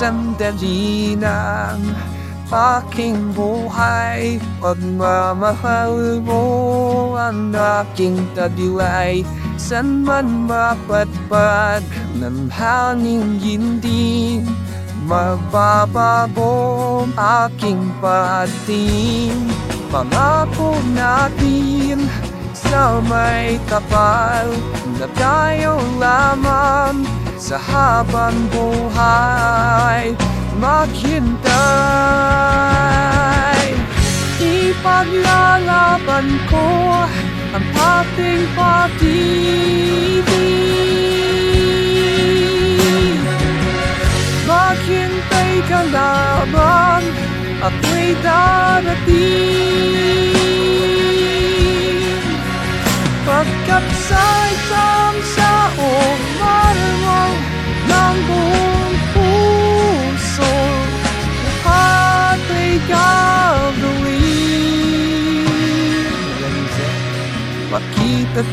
sandali ng aking buhay Pagmamahal mo ang aking tadilay San man mapatpad ng hangin hindi Magbabago ang aking pating Pangako natin sa may kapal Na tayo lamang sa habang buhay Maghintay. Ipaglalaban ko ang ating pag-ibig. Maghintay ka lamang ako'y darating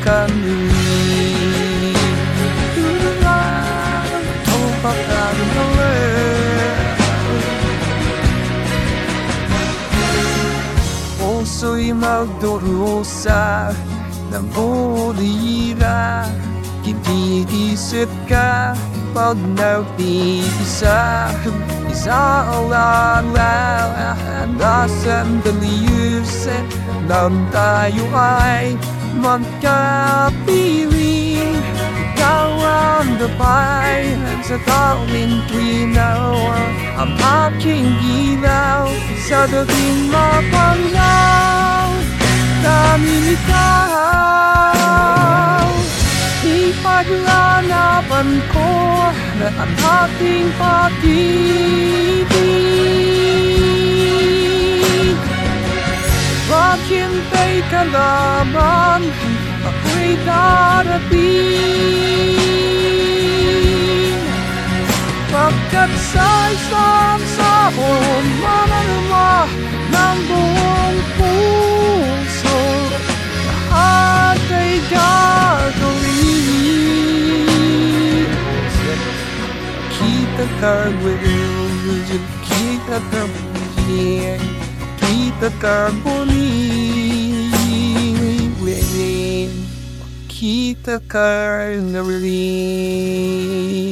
kami Topraklar Olsa imal doğru olsa Namun ira Kiti isip ka Pag nagtitisa Isa alala Nasa ang daliyusin Lang tayo ay magkapiling Ikaw ang gabay sa tawing tuwinaw Ang aking ilaw sa dating mapanglaw Namin ikaw. Ipaglalaban ko na ang ating pag-ibig Maghintay ka lamang Ako'y darating. Pagkat sa isang sahong Manalama ng buong puso Lahat ay gagawin. Kita ka will Kita ka will Kita ka muli Kita ka na rin